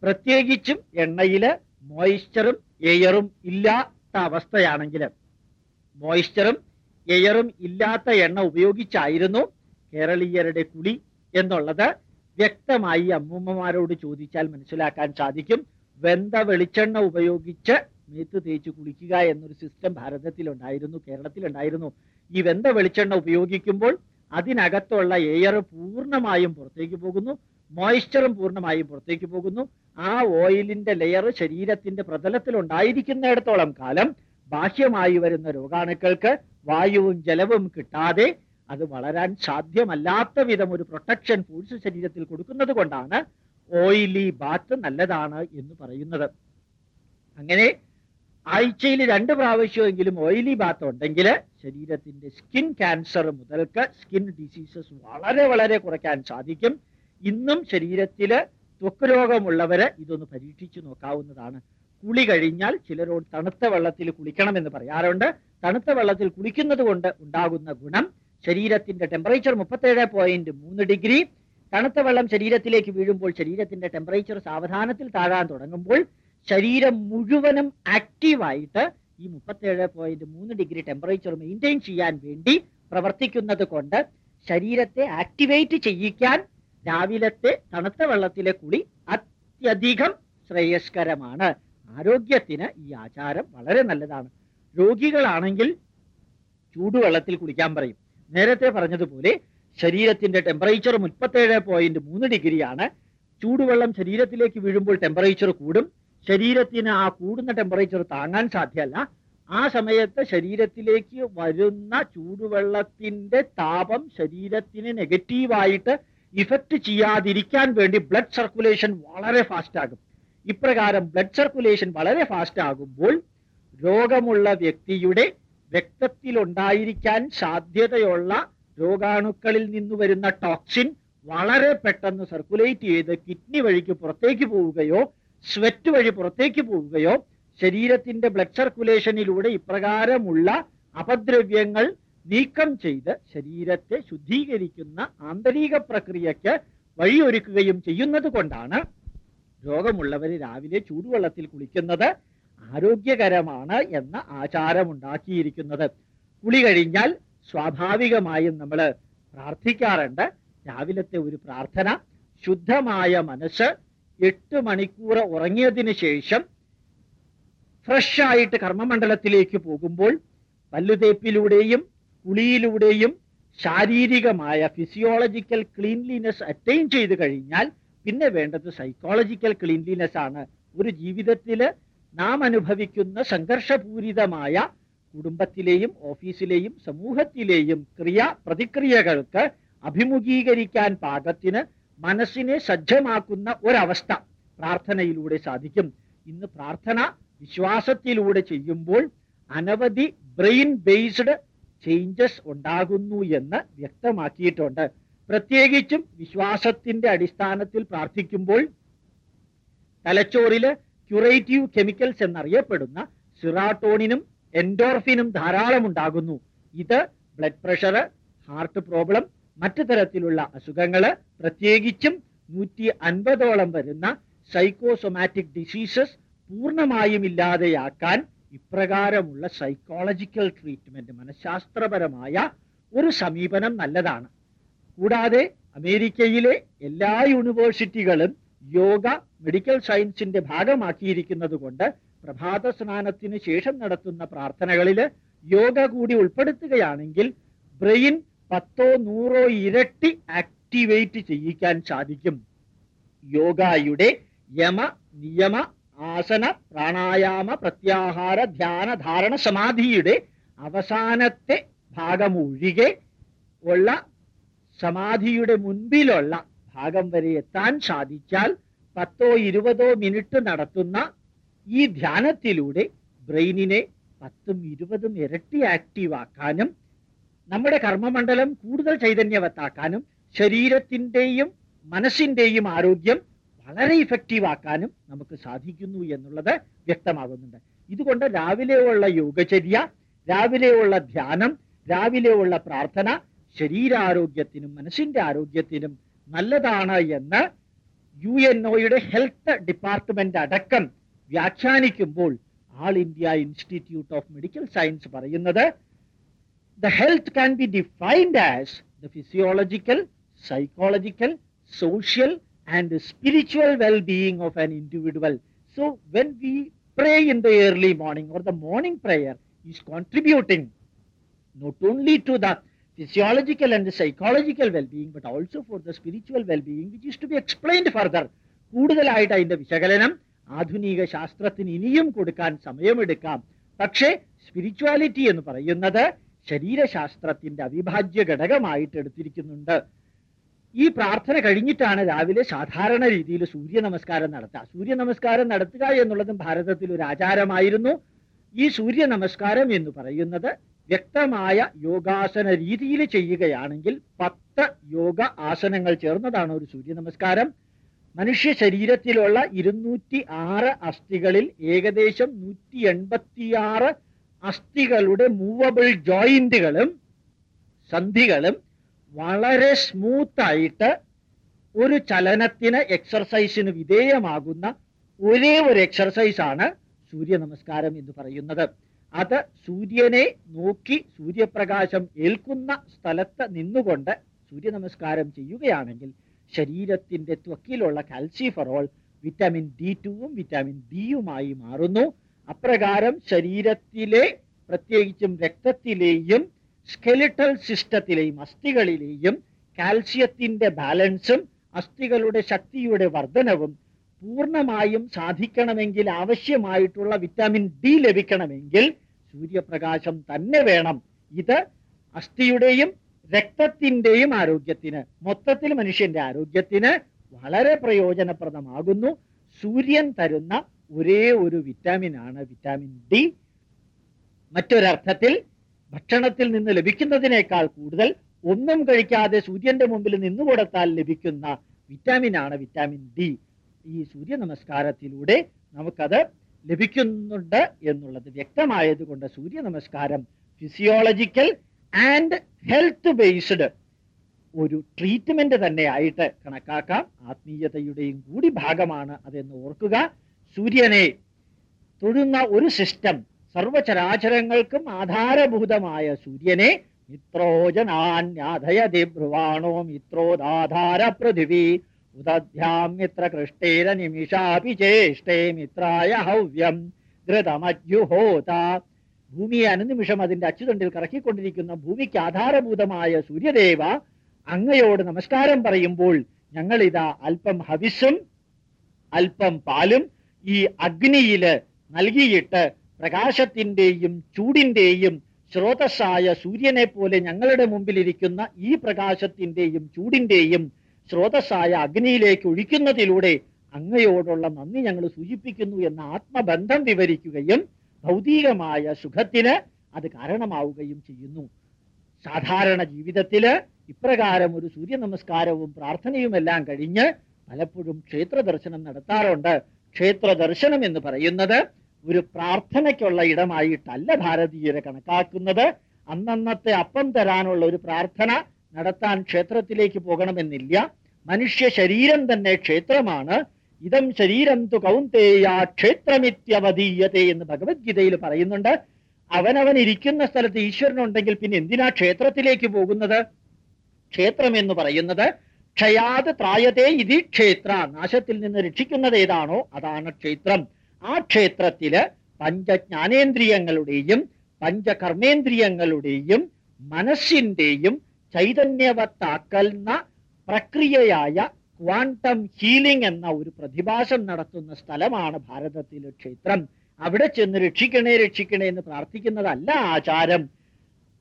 A: പ്രത്യേകിച്ചും എണ്ണയിൽ മോയിസ്ചറും എയറും ഇല്ലാത്ത അവസ്ഥയാണെങ്കിൽ മോയിസ്ചറും എയറും ഇല്ലാത്ത എണ്ണ ഉപയോഗിച്ചായിരുന്നു കേരളീയരുടെ കുളി എന്നുള്ളത് വ്യക്തമായി അമ്മൂമ്മമാരോട് ചോദിച്ചാൽ മനസ്സിലാക്കാൻ സാധിക്കും. വെന്ത വെളിച്ചെണ്ണ ഉപയോഗിച്ച് മേത്ത് തേച്ച് കുളിക്കുക എന്നൊരു സിസ്റ്റം ഭാരതത്തിലുണ്ടായിരുന്നു കേരളത്തിലുണ്ടായിരുന്നു. ഈ വെന്ത വെളിച്ചെണ്ണ ഉപയോഗിക്കുമ്പോൾ അതിനകത്തുള്ള എയർ പൂർണമായും പുറത്തേക്ക് പോകുന്നു. മോയ്സ്ചറും പൂർണമായും പുറത്തേക്ക് പോകുന്നു. ആ ഓയിലിന്റെ ലെയർ ശരീരത്തിന്റെ പ്രതലത്തിൽ ഉണ്ടായിരിക്കുന്നിടത്തോളം കാലം ബാഹ്യമായി വരുന്ന രോഗാണുക്കൾക്ക് വായുവും ജലവും കിട്ടാതെ അത് വളരാൻ സാധ്യമല്ലാത്ത വിധം ഒരു പ്രൊട്ടക്ഷൻ ഫോഴ്സ് ശരീരത്തിൽ കൊടുക്കുന്നത് കൊണ്ടാണ് ഓയിലി ബാത്ത് നല്ലതാണ് എന്ന് പറയുന്നത്. അങ്ങനെ ആഴ്ചയിൽ രണ്ട് പ്രാവശ്യമെങ്കിലും ഓയിലി ബാത്ത് ഉണ്ടെങ്കിൽ ശരീരത്തിന്റെ സ്കിൻ ക്യാൻസർ മുതൽക്ക് സ്കിൻ ഡിസീസസ് വളരെ വളരെ കുറയ്ക്കാൻ സാധിക്കും. ഇന്നും ശരീരത്തിൽ ത്വക്ക് രോഗമുള്ളവര് ഇതൊന്ന് പരീക്ഷിച്ചു നോക്കാവുന്നതാണ്. കുളി കഴിഞ്ഞാൽ ചിലരോട് തണുത്ത വെള്ളത്തിൽ കുളിക്കണമെന്ന് പറയാറുണ്ട് തണുത്ത വെള്ളത്തിൽ കുളിക്കുന്നത് കൊണ്ട് ഉണ്ടാകുന്ന ഗുണം ശരീരത്തിന്റെ ടെമ്പറേച്ചർ മുപ്പത്തേഴ് പോയിന്റ് മൂന്ന് ഡിഗ്രി തണുത്ത വെള്ളം ശരീരത്തിലേക്ക് വീഴുമ്പോൾ ശരീരത്തിന്റെ ടെമ്പറേച്ചർ സാവധാനത്തിൽ താഴാൻ തുടങ്ങുമ്പോൾ ശരീരം മുഴുവനും ആക്റ്റീവായിട്ട് ഈ മുപ്പത്തേഴ് പോയിന്റ് മൂന്ന് ഡിഗ്രി ടെമ്പറേച്ചർ മെയിന്റെയിൻ ചെയ്യാൻ വേണ്ടി പ്രവർത്തിക്കുന്നത് കൊണ്ട് ശരീരത്തെ ആക്ടിവേറ്റ് ചെയ്യിക്കാൻ രാവിലത്തെ തണുത്ത വെള്ളത്തിലെ കുളി അത്യധികം ശ്രേയസ്കരമാണ്. ആരോഗ്യത്തിന് ഈ ആചാരം വളരെ നല്ലതാണ്. രോഗികളാണെങ്കിൽ ചൂടുവെള്ളത്തിൽ കുളിക്കാൻ പറയും. നേരത്തെ പറഞ്ഞതുപോലെ ശരീരത്തിന്റെ ടെമ്പറേച്ചർ മുപ്പത്തേഴ് പോയിന്റ് മൂന്ന് ഡിഗ്രിയാണ്. ചൂടുവെള്ളം ശരീരത്തിലേക്ക് വീഴുമ്പോൾ ടെമ്പറേച്ചർ കൂടും. ശരീരത്തിന് ആ കൂടുന്ന ടെമ്പറേച്ചർ താങ്ങാൻ സാധ്യമല്ല. ആ സമയത്ത് ശരീരത്തിലേക്ക് വരുന്ന ചൂടുവെള്ളത്തിന്റെ താപം ശരീരത്തിന് നെഗറ്റീവായിട്ട് ഇഫക്റ്റ് ചെയ്യാതിരിക്കാൻ വേണ്ടി ബ്ലഡ് സർക്കുലേഷൻ വളരെ ഫാസ്റ്റ് ആകും. ഇപ്രകാരം ബ്ലഡ് സർക്കുലേഷൻ വളരെ ഫാസ്റ്റ് ആകുമ്പോൾ രോഗമുള്ള വ്യക്തിയുടെ രക്തത്തിൽ ഉണ്ടായിരിക്കാൻ സാധ്യതയുള്ള രോഗാണുക്കളിൽ നിന്ന് വരുന്ന ടോക്സിൻ വളരെ പെട്ടെന്ന് സർക്കുലേറ്റ് ചെയ്ത് കിഡ്നി വഴിക്ക് പുറത്തേക്ക് പോവുകയോ സ്വെറ്റ് വഴി പുറത്തേക്ക് പോവുകയോ ശരീരത്തിന്റെ ബ്ലഡ് സർക്കുലേഷനിലൂടെ ഇപ്രകാരമുള്ള അപദ്രവ്യങ്ങൾ നീക്കം ചെയ്ത് ശരീരത്തെ ശുദ്ധീകരിക്കുന്ന ആന്തരിക പ്രക്രിയക്ക് വഴിയൊരുക്കുകയും ചെയ്യുന്നത് കൊണ്ടാണ് രോഗമുള്ളവർ രാവിലെ ചൂടുവെള്ളത്തിൽ കുളിക്കുന്നത് ആരോഗ്യകരമാണ് എന്ന ആചാരമുണ്ടാക്കിയിരിക്കുന്നത്. കുളി കഴിഞ്ഞാൽ സ്വാഭാവികമായും നമ്മൾ പ്രാർത്ഥിക്കാറുണ്ട്. രാവിലത്തെ ഒരു പ്രാർത്ഥന ശുദ്ധമായ മനസ്സ് എട്ട് മണിക്കൂർ ഉറങ്ങിയതിന് ശേഷം ഫ്രഷ് ആയിട്ട് കർമ്മമണ്ഡലത്തിലേക്ക് പോകുമ്പോൾ പല്ലുതേപ്പിലൂടെയും കുളിയിലൂടെയും ശാരീരികമായ ഫിസിയോളജിക്കൽ ക്ലീൻലിനെസ് അറ്റൈൻ ചെയ്തു കഴിഞ്ഞാൽ പിന്നെ വേണ്ടത് സൈക്കോളജിക്കൽ ക്ലീൻലിനെസ് ആണ്. ഒരു ജീവിതത്തിൽ നാം അനുഭവിക്കുന്ന സംഘർഷപൂരിതമായ കുടുംബത്തിലെയും ഓഫീസിലെയും സമൂഹത്തിലെയും ക്രിയ പ്രതിക്രിയകൾക്ക് അഭിമുഖീകരിക്കാൻ പാകത്തിന് മനസ്സിനെ സജ്ജമാക്കുന്ന ഒരവസ്ഥ പ്രാർത്ഥനയിലൂടെ സാധിക്കും. ഇന്ന് പ്രാർത്ഥന വിശ്വാസത്തിലൂടെ ചെയ്യുമ്പോൾ അനവധി ബ്രെയിൻ ബേസ്ഡ് ചേഞ്ചസ് ഉണ്ടാകുന്നു എന്ന് വ്യക്തമാക്കിയിട്ടുണ്ട്. പ്രത്യേകിച്ചും വിശ്വാസത്തിന്റെ അടിസ്ഥാനത്തിൽ പ്രാർത്ഥിക്കുമ്പോൾ തലച്ചോറിൽ ക്യുറേറ്റീവ് കെമിക്കൽസ് എന്നറിയപ്പെടുന്ന സിറാട്ടോണിനും എൻഡോർഫിനും ധാരാളം ഉണ്ടാകുന്നു. ഇത് ബ്ലഡ് പ്രഷർ ഹാർട്ട് പ്രോബ്ലം മറ്റു തരത്തിലുള്ള അസുഖങ്ങൾ പ്രത്യേകിച്ചും നൂറ്റി അൻപതോളം വരുന്ന സൈക്കോസൊമാറ്റിക് ഡിസീസസ് പൂർണമായും ഇല്ലാതെയാക്കാൻ ഇപ്രകാരമുള്ള സൈക്കോളജിക്കൽ ട്രീറ്റ്മെന്റ് മനഃശാസ്ത്രപരമായ ഒരു സമീപനം നല്ലതാണ്. കൂടാതെ അമേരിക്കയിലെ എല്ലാ യൂണിവേഴ്സിറ്റികളും യോഗ മെഡിക്കൽ സയൻസിന്റെ ഭാഗമാക്കിയിരിക്കുന്നത് കൊണ്ട് പ്രഭാത സ്നാനത്തിന് ശേഷം നടത്തുന്ന പ്രാർത്ഥനകളിൽ യോഗ കൂടി ഉൾപ്പെടുത്തുകയാണെങ്കിൽ ബ്രെയിൻ പത്തോ നൂറോ ഇരട്ടി ആക്ടിവേറ്റ് ചെയ്യിക്കാൻ സാധിക്കും. യോഗയുടെ യമ നിയമ ആസന പ്രാണായാമ പ്രത്യാഹാര ധ്യാന ധാരണ സമാധിയുടെ അവസാനത്തെ ഭാഗമൊഴികെ ഉള്ള സമാധിയുടെ മുൻപിലുള്ള ഭാഗം വരെ എത്താൻ സാധിച്ചാൽ പത്തോ ഇരുപതോ മിനിറ്റ് നടത്തുന്ന ഈ ധ്യാനത്തിലൂടെ ബ്രെയിനിനെ പത്തും ഇരുപതും ഇരട്ടി ആക്റ്റീവാക്കാനും നമ്മുടെ കർമ്മമണ്ഡലം കൂടുതൽ ചൈതന്യവത്താക്കാനും ശരീരത്തിന്റെയും മനസ്സിന്റെയും ആരോഗ്യം വളരെ ഇഫക്റ്റീവ് ആക്കാനും നമുക്ക് സാധിക്കുന്നു എന്നുള്ളത് വ്യക്തമാകുന്നുണ്ട്. ഇതുകൊണ്ട് രാവിലെയുള്ള യോഗചര്യ രാവിലെയുള്ള ധ്യാനം രാവിലെ ഉള്ള പ്രാർത്ഥന ശരീരാരോഗ്യത്തിനും മനസ്സിന്റെ ആരോഗ്യത്തിനും നല്ലതാണ് എന്ന് യു എൻ ഒയുടെ ഹെൽത്ത് ഡിപ്പാർട്ട്മെന്റ് അടക്കം വ്യാഖ്യാനിക്കുമ്പോൾ all India institute of medical science പറയുന്നത് the health can be defined as the physiological psychological social, and the spiritual well being of an individual. So, when we pray in the early morning or the morning prayer is contributing not only to the physiological and the psychological well being, but also for the spiritual well being, which is to be explained further. കൂടുതലായിട്ട് അതിന്റെ വിശകലനം ആധുനിക ശാസ്ത്രത്തിന് ഇനിയും കൊടുക്കാൻ സമയമെടുക്കാം പക്ഷേ spirituality എന്ന് പറയുന്നത് ശരീരശാസ്ത്രത്തിന്റെ അവിഭാജ്യ ഘടകമായിട്ട് എടുത്തിരിക്കുന്നുണ്ട് ഈ പ്രാർത്ഥന കഴിഞ്ഞിട്ടാണ് രാവിലെ സാധാരണ രീതിയിൽ സൂര്യ നമസ്കാരം നടത്തുക. സൂര്യ നമസ്കാരം നടത്തുക എന്നുള്ളതും ഭാരതത്തിൽ ഒരു ആചാരമായിരുന്നു. ഈ സൂര്യ നമസ്കാരം എന്ന് പറയുന്നത് വ്യക്തമായ യോഗാസന രീതിയിൽ ചെയ്യുകയാണെങ്കിൽ പത്ത് യോഗ ആസനങ്ങൾ ചേർന്നതാണ് ഒരു സൂര്യ നമസ്കാരം മനുഷ്യ ശരീരത്തിലുള്ള ഇരുന്നൂറ്റി ആറ് അസ്ഥികളിൽ ഏകദേശം നൂറ്റി എൺപത്തിയാറ് അസ്ഥികളുടെ മൂവബിൾ ജോയിന്റുകളും സന്ധികളും വളരെ സ്മൂത്തായിട്ട് ഒരു ചലനത്തിന് എക്സർസൈസിന് വിധേയമാകുന്ന ഒരേ ഒരു എക്സർസൈസ് ആണ് സൂര്യ നമസ്കാരം എന്ന് പറയുന്നത്. അത് സൂര്യനെ നോക്കി സൂര്യപ്രകാശം ഏൽക്കുന്ന സ്ഥലത്ത് നിന്നുകൊണ്ട് സൂര്യ നമസ്കാരം ചെയ്യുകയാണെങ്കിൽ ശരീരത്തിന്റെ ത്വക്കിലുള്ള കാൽസിഫറോൾ വിറ്റാമിൻ ഡി ടുവും വിറ്റാമിൻ ഡിയുമായി മാറുന്നു. അപ്രകാരം ശരീരത്തിലെ പ്രത്യേകിച്ചും രക്തത്തിലെയും സ്കെലിറ്റൽ സിസ്റ്റത്തിലെയും അസ്ഥികളിലെയും കാൽസ്യത്തിന്റെ ബാലൻസും അസ്ഥികളുടെ ശക്തിയുടെ വർധനവും പൂർണമായും സാധിക്കണമെങ്കിൽ ആവശ്യമായിട്ടുള്ള വിറ്റാമിൻ ഡി ലഭിക്കണമെങ്കിൽ സൂര്യപ്രകാശം തന്നെ വേണം. ഇത് അസ്ഥിയുടെയും രക്തത്തിന്റെയും ആരോഗ്യത്തിന് മൊത്തത്തിൽ മനുഷ്യന്റെ ആരോഗ്യത്തിന് വളരെ പ്രയോജനപ്രദമാകുന്നു. സൂര്യൻ തരുന്ന ഒരേ ഒരു വിറ്റാമിൻ ആണ് വിറ്റാമിൻ ഡി. മറ്റൊരർത്ഥത്തിൽ ഭക്ഷണത്തിൽ നിന്ന് ലഭിക്കുന്നതിനേക്കാൾ കൂടുതൽ ഒന്നും കഴിക്കാതെ സൂര്യന്റെ മുമ്പിൽ നിന്നു കൊടുത്താൽ ലഭിക്കുന്ന വിറ്റാമിനാണ് വിറ്റാമിൻ ഡി. ഈ സൂര്യ നമസ്കാരത്തിലൂടെ നമുക്കത് ലഭിക്കുന്നുണ്ട് എന്നുള്ളത് വ്യക്തമായതുകൊണ്ട് Surya Namaskar physiological and health based ഒരു ട്രീറ്റ്മെന്റ് തന്നെ ആയിട്ട് കണക്കാക്കാം. ആത്മീയതയുടെയും കൂടി ഭാഗമാണ് അതെന്ന് ഓർക്കുക. സൂര്യനെ തൊഴുന്ന ഒരു സിസ്റ്റം സർവചരാചരങ്ങൾക്കും ആധാരഭൂതമായ സൂര്യനെ മിത്രോജനാന്യാധയതി ബ്രുവാണോ മിത്രോദാധാര പൃഥിവി ഉദധ്യാമിത്ര മിത്രകൃഷ്ടേര നിമിഷാപി ചേഷ്ടേ മിത്രായ ഹവ്യം ഘൃതമജ്യുഹോത ഭൂമിയെ അനുനിമിഷം അതിന്റെ അച്ചുതണ്ടിൽ കറക്കിക്കൊണ്ടിരിക്കുന്ന ഭൂമിക്ക് ആധാരഭൂതമായ സൂര്യദേവ അങ്ങയോട് നമസ്കാരം പറയുമ്പോൾ ഞങ്ങൾ ഇതാ അല്പം ഹവിസും അല്പം പാലും ഈ അഗ്നിയിൽ നൽകിയിട്ട് പ്രകാശത്തിന്റെയും ചൂടിന്റെയും സ്രോതസ്സായ സൂര്യനെ പോലെ ഞങ്ങളുടെ മുമ്പിലിരിക്കുന്ന ഈ പ്രകാശത്തിന്റെയും ചൂടിന്റെയും സ്രോതസ്സായ അഗ്നിയിലേക്ക് ഒഴിക്കുന്നതിലൂടെ അങ്ങയോടുള്ള നന്ദി ഞങ്ങൾ സൂചിപ്പിക്കുന്നു എന്ന ആത്മബന്ധം വിവരിക്കുകയും ഭൗതികമായ സുഖത്തിന് അത് കാരണമാവുകയും ചെയ്യുന്നു. സാധാരണ ജീവിതത്തിൽ ഇപ്രകാരം ഒരു സൂര്യ നമസ്കാരവും പ്രാർത്ഥനയും എല്ലാം കഴിഞ്ഞ് പലപ്പോഴും ക്ഷേത്ര ദർശനം നടത്താറുണ്ട്. ക്ഷേത്ര ദർശനം എന്ന് പറയുന്നത് ഒരു പ്രാർത്ഥനയ്ക്കുള്ള ഇടമായിട്ടല്ല ഭാരതീയരെ കണക്കാക്കുന്നത്. അന്നന്നത്തെ അപ്പം തരാനുള്ള ഒരു പ്രാർത്ഥന നടത്താൻ ക്ഷേത്രത്തിലേക്ക് പോകണമെന്നില്ല. മനുഷ്യ ശരീരം തന്നെ ക്ഷേത്രമാണ്. ഇതം ശരീരം തു കൗന്തേയ ക്ഷേത്രമിത്യവധീയത്തെ എന്ന് ഭഗവത്ഗീതയിൽ പറയുന്നുണ്ട്. അവനവൻ ഇരിക്കുന്ന സ്ഥലത്ത് ഈശ്വരനുണ്ടെങ്കിൽ പിന്നെ എന്തിനാ ക്ഷേത്രത്തിലേക്ക് പോകുന്നത്? ക്ഷേത്രം എന്ന് പറയുന്നത് ക്ഷയാത് ത്രായതേ ഇതി ക്ഷേത്ര നാശത്തിൽ നിന്ന് രക്ഷിക്കുന്നത് ഏതാണോ അതാണ് ക്ഷേത്രം. ആ ക്ഷേത്രത്തിൽ പഞ്ചജ്ഞാനേന്ദ്രിയങ്ങളുടെയും പഞ്ചകർമ്മേന്ദ്രിയങ്ങളുടെയും മനസ്സിന്റെയും ചൈതന്യവത്താക്കുന്ന പ്രക്രിയയായ ക്വാണ്ടം ഹീലിംഗ് എന്ന ഒരു പ്രതിഭാസം നടത്തുന്ന സ്ഥലമാണ് ഭാരതത്തിലെ ക്ഷേത്രം. അവിടെ ചെന്ന് രക്ഷിക്കണേ രക്ഷിക്കണേ എന്ന് പ്രാർത്ഥിക്കുന്നതല്ല ആചാരം.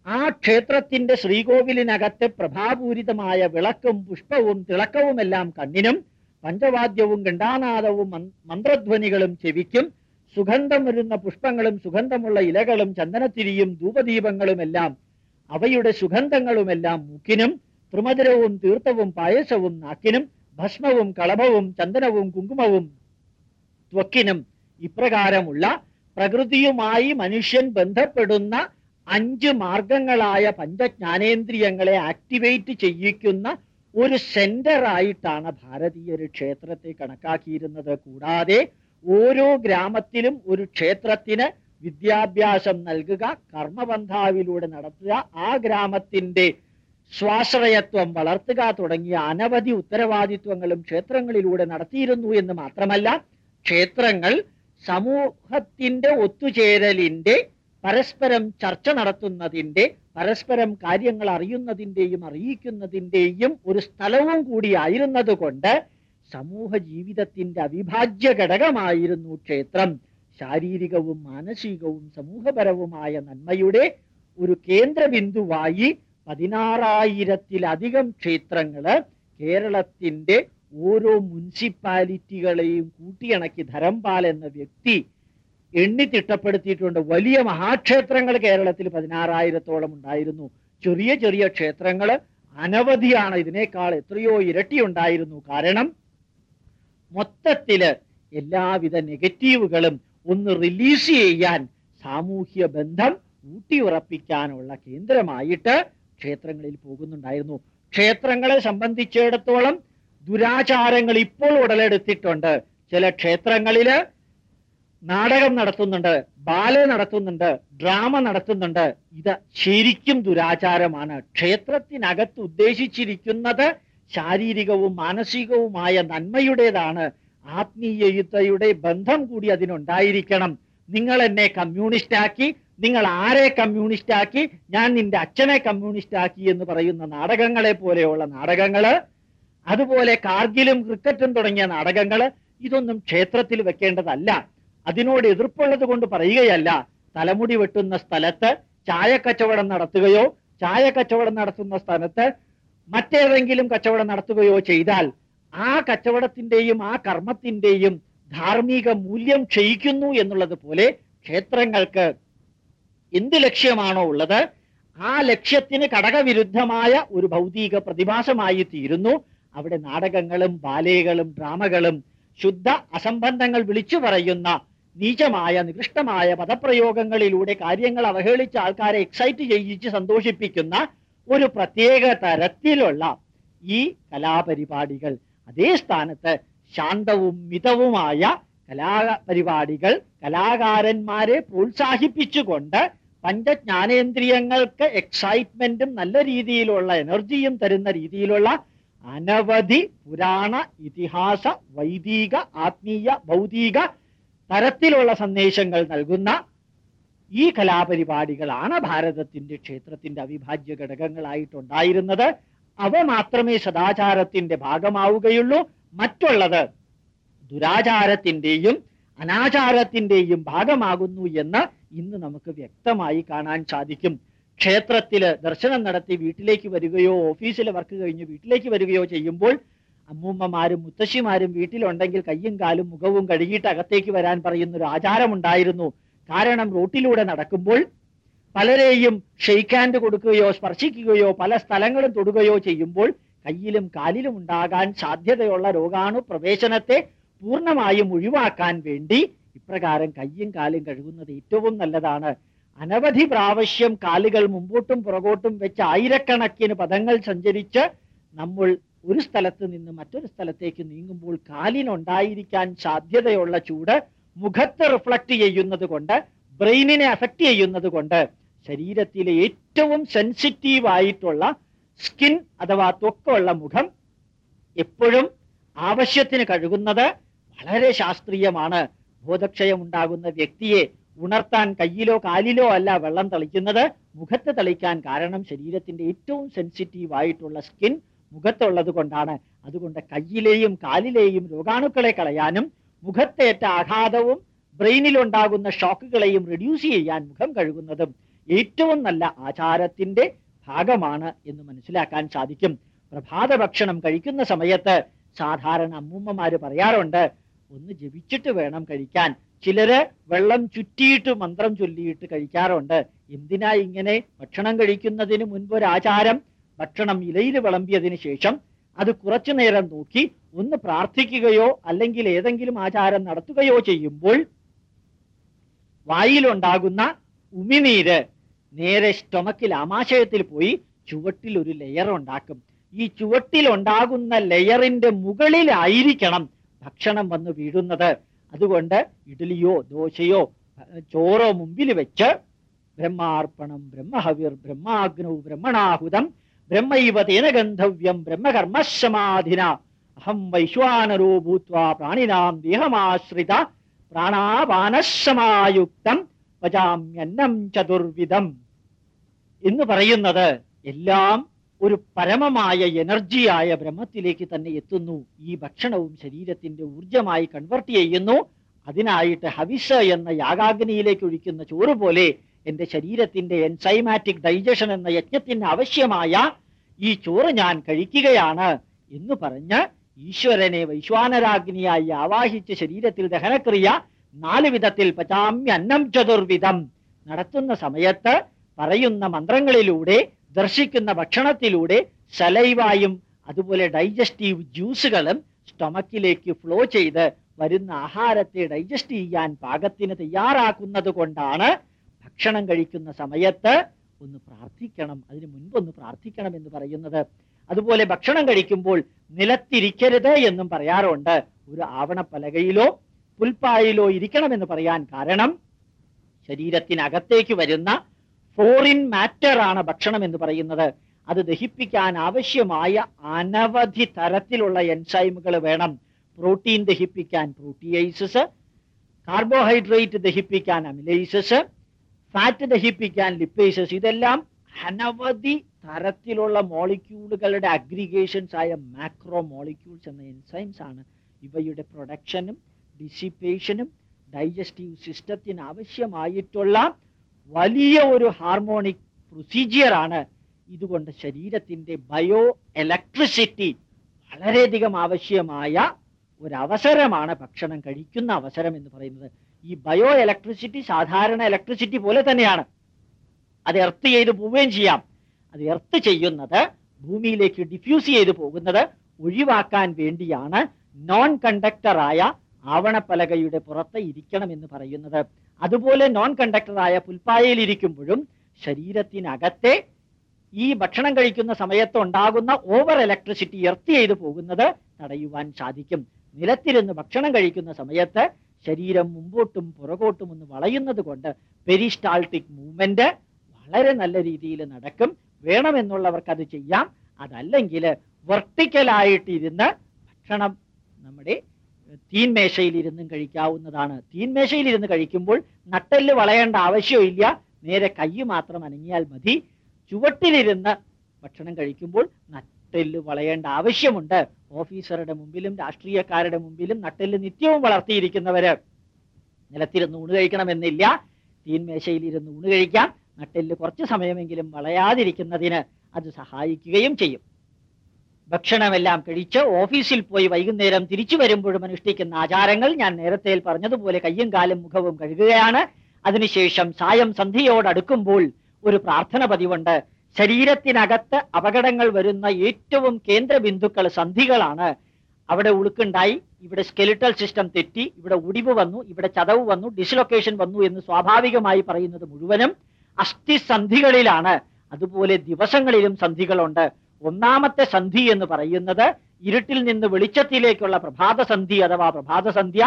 A: ആ ക്ഷേത്രത്തിന്റെ ശ്രീകോവിലിനകത്തെ പ്രഭാപൂരിതമായ വിളക്കും പുഷ്പവും തിളക്കവുമെല്ലാം കണ്ണിനും പഞ്ചവാദ്യവും ഗണ്ടാനാദവും മൻ- മന്ത്രധ്വനികളും ചെവിക്കും സുഗന്ധം വരുന്ന പുഷ്പങ്ങളും സുഗന്ധമുള്ള ഇലകളും ചന്ദനത്തിരിയും ധൂപദീപങ്ങളുമെല്ലാം അവയുടെ സുഗന്ധങ്ങളുമെല്ലാം മൂക്കിനും ത്രിമധുരവും തീർത്ഥവും പായസവും നാക്കിനും ഭസ്മവും കളഭവും ചന്ദനവും കുങ്കുമവും ത്വക്കിനും ഇപ്രകാരമുള്ള പ്രകൃതിയുമായി മനുഷ്യൻ ബന്ധപ്പെടുന്ന അഞ്ച് മാർഗങ്ങളായ പഞ്ചജ്ഞാനേന്ദ്രിയങ്ങളെ ആക്ടിവേറ്റ് ചെയ്യിക്കുന്ന ഒരു സെന്റർ ആയിട്ടാണ് ഭാരതീയർ ക്ഷേത്രത്തെ കണക്കാക്കിയിരുന്നത്. കൂടാതെ ഓരോ ഗ്രാമത്തിലും ഒരു ക്ഷേത്രത്തിന് വിദ്യാഭ്യാസം നൽകുക കർമ്മബന്ധാവിലൂടെ നടത്തുക ആ ഗ്രാമത്തിന്റെ സ്വാശ്രയത്വം വളർത്തുക തുടങ്ങിയ അനവധി ഉത്തരവാദിത്വങ്ങളും ക്ഷേത്രങ്ങളിലൂടെ നടത്തിയിരുന്നു എന്ന് മാത്രമല്ല ക്ഷേത്രങ്ങൾ സമൂഹത്തിന്റെ ഒത്തുചേരലിന്റെ പരസ്പരം ചർച്ച നടത്തുന്നതിന്റെ പരസ്പരം കാര്യങ്ങൾ അറിയുന്നതിന്റെയും അറിയിക്കുന്നതിന്റെയും ഒരു സ്ഥലവും കൂടിയായിരുന്നത് കൊണ്ട് സമൂഹ ജീവിതത്തിന്റെ അവിഭാജ്യ ഘടകമായിരുന്നു ക്ഷേത്രം. ശാരീരികവും മാനസികവും സമൂഹപരവുമായ നന്മയുടെ ഒരു കേന്ദ്രബിന്ദുവായി പതിനാറായിരത്തിലധികം ക്ഷേത്രങ്ങൾ കേരളത്തിന്റെ ഓരോ മുനിസിപ്പാലിറ്റികളെയും കൂട്ടിയിണക്കി ധരംപാൽ എന്ന വ്യക്തി എണ്ണി തിട്ടപ്പെടുത്തിയിട്ടുണ്ട് വലിയ മഹാക്ഷേത്രങ്ങൾ കേരളത്തിൽ പതിനാറായിരത്തോളം ഉണ്ടായിരുന്നു. ചെറിയ ചെറിയ ക്ഷേത്രങ്ങൾ അനവധിയാണ്. ഇതിനേക്കാൾ എത്രയോ ഇരട്ടി ഉണ്ടായിരുന്നു കാരണം മൊത്തത്തിൽ എല്ലാവിധ നെഗറ്റീവുകളും ഒന്ന് റിലീസ് ചെയ്യാൻ സാമൂഹ്യ ബന്ധം ഊട്ടിയുറപ്പിക്കാനുള്ള കേന്ദ്രമായിട്ട് ക്ഷേത്രങ്ങളിൽ പോകുന്നുണ്ടായിരുന്നു. ക്ഷേത്രങ്ങളെ സംബന്ധിച്ചിടത്തോളം ദുരാചാരങ്ങൾ ഇപ്പോൾ ഉടലെടുത്തിട്ടുണ്ട്. ചില ക്ഷേത്രങ്ങളിൽ നാടകം നടത്തുന്നുണ്ട് ബാല നടത്തുന്നുണ്ട് ഡ്രാമ നടത്തുന്നുണ്ട്. ഇത് ശരിക്കും ദുരാചാരമാണ്. ക്ഷേത്രത്തിനകത്ത് ഉദ്ദേശിച്ചിരിക്കുന്നത് ശാരീരികവും മാനസികവുമായ നന്മയുടേതാണ്. ആത്മീയയുദ്ധയുടെ ബന്ധം കൂടി അതിനുണ്ടായിരിക്കണം. നിങ്ങൾ എന്നെ കമ്മ്യൂണിസ്റ്റ് ആക്കി നിങ്ങൾ ആരെ കമ്മ്യൂണിസ്റ്റ് ആക്കി ഞാൻ നിന്റെ അച്ഛനെ കമ്മ്യൂണിസ്റ്റ് ആക്കി എന്ന് പറയുന്ന നാടകങ്ങളെ പോലെയുള്ള നാടകങ്ങൾ അതുപോലെ കാർഗിലും ക്രിക്കറ്റും തുടങ്ങിയ നാടകങ്ങൾ ഇതൊന്നും ക്ഷേത്രത്തിൽ വെക്കേണ്ടതല്ല. അതിനോട് എതിർപ്പുള്ളത് കൊണ്ട് പറയുകയല്ല തലമുടി വെട്ടുന്ന സ്ഥലത്ത് ചായ കച്ചവടം നടത്തുകയോ ചായ കച്ചവടം നടത്തുന്ന സ്ഥലത്ത് മറ്റേതെങ്കിലും കച്ചവടം നടത്തുകയോ ചെയ്താൽ ആ കച്ചവടത്തിന്റെയും ആ കർമ്മത്തിന്റെയും ധാർമ്മിക മൂല്യം ക്ഷയിക്കുന്നു എന്നുള്ളത് പോലെ ക്ഷേത്രങ്ങൾക്ക് എന്ത് ലക്ഷ്യമാണോ ഉള്ളത് ആ ലക്ഷ്യത്തിന് ഘടകവിരുദ്ധമായ ഒരു ഭൗതിക പ്രതിഭാസമായി തീരുന്നു. അവിടെ നാടകങ്ങളും ബാലേകളും ഡ്രാമകളും ശുദ്ധ അസംബന്ധങ്ങൾ വിളിച്ചു പറയുന്ന നീചമായ നികൃഷ്ടമായ പദപ്രയോഗങ്ങളിലൂടെ കാര്യങ്ങൾ അവഹേളിച്ച ആൾക്കാരെ എക്സൈറ്റ് ചെയ്യിച്ച് സന്തോഷിപ്പിക്കുന്ന ഒരു പ്രത്യേക തരത്തിലുള്ള ഈ കലാപരിപാടികൾ. അതേ സ്ഥാനത്ത് ശാന്തവും മിതവുമായ കലാപരിപാടികൾ കലാകാരന്മാരെ പ്രോത്സാഹിപ്പിച്ചുകൊണ്ട് പഞ്ചജ്ഞാനേന്ദ്രിയങ്ങൾക്ക് എക്സൈറ്റ്മെന്റും നല്ല രീതിയിലുള്ള എനർജിയും തരുന്ന രീതിയിലുള്ള അനവധി പുരാണ ഇതിഹാസ വൈദിക ആത്മീയ ഭൗതിക തരത്തിലുള്ള സന്ദേശങ്ങൾ നൽകുന്ന ഈ കലാപരിപാടികളാണ് ഭാരതത്തിന്റെ ക്ഷേത്രത്തിന്റെ അവിഭാജ്യ ഘടകങ്ങളായിട്ടുണ്ടായിരുന്നത്. അവ മാത്രമേ സദാചാരത്തിന്റെ ഭാഗമാവുകയുള്ളൂ. മറ്റുള്ളത് ദുരാചാരത്തിന്റെയും അനാചാരത്തിന്റെയും ഭാഗമാകുന്നു എന്ന് ഇന്ന് നമുക്ക് വ്യക്തമായി കാണാൻ സാധിക്കും. ക്ഷേത്രത്തിൽ ദർശനം നടത്തി വീട്ടിലേക്ക് വരികയോ ഓഫീസിലെ വർക്ക് കഴിഞ്ഞ് വീട്ടിലേക്ക് വരികയോ ചെയ്യുമ്പോൾ അമ്മൂമ്മമാരും മുത്തശ്ശിമാരും വീട്ടിലുണ്ടെങ്കിൽ കയ്യും കാലും മുഖവും കഴുകിയിട്ട് അകത്തേക്ക് വരാൻ ഒരു ആചാരമുണ്ടായിരുന്നു. കാരണം റോട്ടിലൂടെ നടക്കുമ്പോൾ പലരെയും ഷെയ്ക്ക് ഹാൻഡ് കൊടുക്കുകയോ സ്പർശിക്കുകയോ പല സ്ഥലങ്ങളും തൊടുകയോ ചെയ്യുമ്പോൾ കയ്യിലും കാലിലും ഉണ്ടാകാൻ സാധ്യതയുള്ള രോഗാണു പ്രവേശനത്തെ പൂർണമായും ഒഴിവാക്കാൻ വേണ്ടി ഇപ്രകാരം കയ്യും കാലും കഴുകുന്നത് ഏറ്റവും നല്ലതാണ്. അനവധി പ്രാവശ്യം കാലുകൾ മുമ്പോട്ടും പുറകോട്ടും വെച്ച് ആയിരക്കണക്കിന് പദങ്ങൾ സഞ്ചരിച്ച് നമ്മൾ ഒരു സ്ഥലത്ത് നിന്ന് മറ്റൊരു സ്ഥലത്തേക്ക് നീങ്ങുമ്പോൾ കാലിനുണ്ടായിരിക്കാൻ സാധ്യതയുള്ള ചൂട് മുഖത്ത് റിഫ്ലക്ട് ചെയ്യുന്നത് കൊണ്ട് ബ്രെയിനിനെ അഫക്റ്റ് ചെയ്യുന്നത് കൊണ്ട് ശരീരത്തിലെ ഏറ്റവും സെൻസിറ്റീവ് ആയിട്ടുള്ള സ്കിൻ അഥവാ തൊക്കമുള്ള മുഖം എപ്പോഴും ആവശ്യത്തിന് കഴുകുന്നത് വളരെ ശാസ്ത്രീയമാണ്. ബോധക്ഷയം ഉണ്ടാകുന്ന വ്യക്തിയെ ഉണർത്താൻ കയ്യിലോ കാലിലോ അല്ല വെള്ളം തളിക്കുന്നത്. മുഖത്ത് തളിക്കാൻ കാരണം ശരീരത്തിന്റെ ഏറ്റവും സെൻസിറ്റീവ് ആയിട്ടുള്ള സ്കിൻ മുഖത്തുള്ളത് കൊണ്ടാണ്. അതുകൊണ്ട് കയ്യിലെയും കാലിലെയും രോഗാണുക്കളെ കളയാനും മുഖത്തേറ്റ ആഘാതവും ബ്രെയിനിൽ ഉണ്ടാകുന്ന ഷോക്കുകളെയും റെഡ്യൂസ് ചെയ്യാൻ മുഖം കഴുകുന്നതും ഏറ്റവും നല്ല ആചാരത്തിന്റെ ഭാഗമാണ് എന്ന് മനസ്സിലാക്കാൻ സാധിക്കും. പ്രഭാത ഭക്ഷണം കഴിക്കുന്ന സമയത്ത് സാധാരണ അമ്മൂമ്മമാര് പറയാറുണ്ട് ഒന്ന് ജപിച്ചിട്ട് വേണം കഴിക്കാൻ. ചിലര് വെള്ളം ചുറ്റിയിട്ട് മന്ത്രം ചൊല്ലിയിട്ട് കഴിക്കാറുണ്ട്. എന്തിനാ ഇങ്ങനെ ഭക്ഷണം കഴിക്കുന്നതിന് മുൻപ് ഒരു ആചാരം ഭക്ഷണം ഇലയിൽ വിളമ്പിയതിനു ശേഷം അത് കുറച്ചു നേരം നോക്കി ഒന്ന് പ്രാർത്ഥിക്കുകയോ അല്ലെങ്കിൽ ഏതെങ്കിലും ആചാരം നടത്തുകയോ ചെയ്യുമ്പോൾ വായിലുണ്ടാകുന്ന ഉമിനീര് നേരെ സ്റ്റൊമക്കിൽ ആമാശയത്തിൽ പോയി ചുവട്ടിൽ ഒരു ലെയർ ഉണ്ടാക്കും. ഈ ചുവട്ടിൽ ഉണ്ടാകുന്ന ലെയറിന്റെ മുകളിലായിരിക്കണം ഭക്ഷണം വന്ന് വീഴുന്നത്. അതുകൊണ്ട് ഇഡ്ഡലിയോ ദോശയോ ചോറോ മുമ്പിൽ വെച്ച് ബ്രഹ്മാർപ്പണം ബ്രഹ്മഹവിർ ബ്രഹ്മാഗ്നൗ ബ്രഹ്മണാഹുതം ബ്രഹ്മൈവ തേന ഗന്ധവ്യം ബ്രഹ്മകർമ്മശമാധിന അഹം വൈശ്വാനരോ ഭൂത്വാ പ്രാണിനാം ദേഹമാശ്രിത പ്രാണാപാനശ്രമായുക്തം പചാമ്യന്നം ചതുർവിധം. എന്ന് പറയുന്നത് എല്ലാം ഒരു പരമമായ എനർജിയായ ബ്രഹ്മത്തിലേക്ക് തന്നെ എത്തുന്നു. ഈ ഭക്ഷണവും ശരീരത്തിന്റെ ഊർജമായി കൺവെർട്ട് ചെയ്യുന്നു. അതിനായിട്ട് ഹവിഷ എന്ന യാഗാഗ്നിയിലേക്ക് ഒഴിക്കുന്ന ചോറ് പോലെ എന്റെ ശരീരത്തിന്റെ എൻസൈമാറ്റിക് ഡൈജഷൻ എന്ന യജ്ഞത്തിന് ആവശ്യമായ ഈ ചോറ് ഞാൻ കഴിക്കുകയാണ് എന്ന് പറഞ്ഞ് ഈശ്വരനെ വൈശ്വാനരാഗ്നിയായി ആവാഹിച്ച് ശരീരത്തിൽ ദഹനക്രിയ നാല് വിധത്തിൽ പചാമ്യ അന്നം ചതുർവിധം നടത്തുന്ന സമയത്ത് പറയുന്ന മന്ത്രങ്ങളിലൂടെ ദർശിക്കുന്ന ഭക്ഷണത്തിലൂടെ ശലൈവായും അതുപോലെ ഡൈജസ്റ്റീവ് ജ്യൂസുകളും സ്റ്റൊമക്കിലേക്ക് ഫ്ലോ ചെയ്ത് വരുന്ന ആഹാരത്തെ ഡൈജസ്റ്റ് ചെയ്യാൻ പാകത്തിന് തയ്യാറാക്കുന്നത് കൊണ്ടാണ് ഭക്ഷണം കഴിക്കുന്ന സമയത്ത് ഒന്ന് പ്രാർത്ഥിക്കണം അതിനു മുൻപ് ഒന്ന് പ്രാർത്ഥിക്കണം എന്ന് പറയുന്നത്. അതുപോലെ ഭക്ഷണം കഴിക്കുമ്പോൾ നിലത്തിരിക്കരുത് എന്നും പറയാറുണ്ട്. ഒരു ആവണപ്പലകയിലോ പുൽപ്പായിലോ ഇരിക്കണമെന്ന് പറയാൻ കാരണം ശരീരത്തിനകത്തേക്ക് വരുന്ന ഫോറിൻ മാറ്റർ ആണ് ഭക്ഷണം എന്ന് പറയുന്നത്. അത് ദഹിപ്പിക്കാൻ ആവശ്യമായ അനവധി തരത്തിലുള്ള എൻസൈമുകൾ വേണം. പ്രോട്ടീൻ ദഹിപ്പിക്കാൻ പ്രോട്ടിയൈസസ് കാർബോഹൈഡ്രേറ്റ് ദഹിപ്പിക്കാൻ അമിലൈസസ് ഫാറ്റ് ദഹിപ്പിക്കാൻ ലിപ്പേസസ് ഇതെല്ലാം അനവധി തരത്തിലുള്ള മോളിക്യൂളുകളുടെ അഗ്രിഗേഷൻസ് ആയ മാക്രോ മോളിക്യൂൾസ് എന്ന എൻസൈംസ് ആണ്. ഇവയുടെ പ്രൊഡക്ഷനും ഡിസിപ്പേഷനും ഡൈജസ്റ്റീവ് സിസ്റ്റത്തിന് ആവശ്യമായിട്ടുള്ള വലിയ ഒരു ഹാർമോണിക് പ്രൊസീജിയർ ആണ്. ഇതുകൊണ്ട് ശരീരത്തിന്റെ ബയോ ഇലക്ട്രിസിറ്റി വളരെയധികം ആവശ്യമായ ഒരു അവസരമാണ് ഭക്ഷണം കഴിക്കുന്ന അവസരം എന്ന് പറയുന്നത്. ഈ ബയോ ഇലക്ട്രിസിറ്റി സാധാരണ ഇലക്ട്രിസിറ്റി പോലെ തന്നെയാണ്. അത് എർത്ത് ചെയ്ത് പോവുകയും ചെയ്യാം. അത് എർത്ത് ചെയ്യുന്നത് ഭൂമിയിലേക്ക് ഡിഫ്യൂസ് ചെയ്ത് പോകുന്നത് ഒഴിവാക്കാൻ വേണ്ടിയാണ് നോൺ കണ്ടക്ടറായ ആവണപ്പലകയുടെ പുറത്ത് ഇരിക്കണം എന്ന് പറയുന്നത്. അതുപോലെ നോൺ കണ്ടക്ടറായ പുൽപ്പായയിൽ ഇരിക്കുമ്പോഴും ശരീരത്തിനകത്തെ ഈ ഭക്ഷണം കഴിക്കുന്ന സമയത്ത് ഉണ്ടാകുന്ന ഓവർ ഇലക്ട്രിസിറ്റി എർത്ത് ചെയ്ത് പോകുന്നത് തടയുവാൻ സാധിക്കും. നിലത്തിരുന്ന് ഭക്ഷണം കഴിക്കുന്ന സമയത്ത് ശരീരം മുമ്പോട്ടും പുറകോട്ടും ഒന്ന് വളയുന്നത് കൊണ്ട് പെരിസ്റ്റാൾട്ടിക് മൂവ്മെന്റ് വളരെ നല്ല രീതിയിൽ നടക്കും. വേണമെന്നുള്ളവർക്ക് അത് ചെയ്യാം. അതല്ലെങ്കിൽ വെർട്ടിക്കലായിട്ട് ഇരുന്ന് ഭക്ഷണം നമ്മുടെ തീൻമേശയിൽ ഇരുന്നും കഴിക്കാവുന്നതാണ്. തീൻമേശയിൽ ഇരുന്ന് കഴിക്കുമ്പോൾ നട്ടെല്ല് വളയേണ്ട ആവശ്യമില്ല. നേരെ കൈ മാത്രം അനങ്ങിയാൽ മതി. ചുവട്ടിലിരുന്ന് ഭക്ഷണം കഴിക്കുമ്പോൾ നട്ടെല്ല് വളയേണ്ട ആവശ്യമുണ്ട്. ഓഫീസറുടെ മുമ്പിലും രാഷ്ട്രീയക്കാരുടെ മുമ്പിലും നട്ടെല്ല് നിത്യവും വളർത്തിയിരിക്കുന്നവര്. നിലത്തിരുന്ന് ഊണ് കഴിക്കണമെന്നില്ല. തീൻമേശയിൽ ഇരുന്ന് ഊണ് കഴിക്കാം. നട്ടെല്ല് കുറച്ച് സമയമെങ്കിലും വളയാതിരിക്കുന്നതിന് അത് സഹായിക്കുകയും ചെയ്യും. ഭക്ഷണമെല്ലാം കഴിച്ച് ഓഫീസിൽ പോയി വൈകുന്നേരം തിരിച്ചു വരുമ്പോഴും അനുഷ്ഠിക്കുന്ന ആചാരങ്ങൾ ഞാൻ നേരത്തെ പറഞ്ഞതുപോലെ കയ്യും കാലും മുഖവും കഴുകുകയാണ്. അതിനുശേഷം സായം സന്ധ്യയോടടുക്കുമ്പോൾ ഒരു പ്രാർത്ഥന പതിവുണ്ട്. ശരീരത്തിനകത്ത് അപകടങ്ങൾ വരുന്ന ഏറ്റവും കേന്ദ്ര ബിന്ദുക്കൾ സന്ധികളാണ്. അവിടെ ഉളുക്കുണ്ടായി ഇവിടെ സ്കെലിറ്റൽ സിസ്റ്റം തെറ്റി ഇവിടെ ഒടിവ് വന്നു ഇവിടെ ചതവ് വന്നു ഡിസ്ലൊക്കേഷൻ വന്നു എന്ന് സ്വാഭാവികമായി പറയുന്നത് മുഴുവനും അസ്ഥിസന്ധികളിലാണ് അതുപോലെ ദിവസങ്ങളിലും സന്ധികളുണ്ട്. ഒന്നാമത്തെ സന്ധി എന്ന് പറയുന്നത് ഇരുട്ടിൽ നിന്ന് വെളിച്ചത്തിലേക്കുള്ള പ്രഭാതസന്ധി അഥവാ പ്രഭാതസന്ധ്യ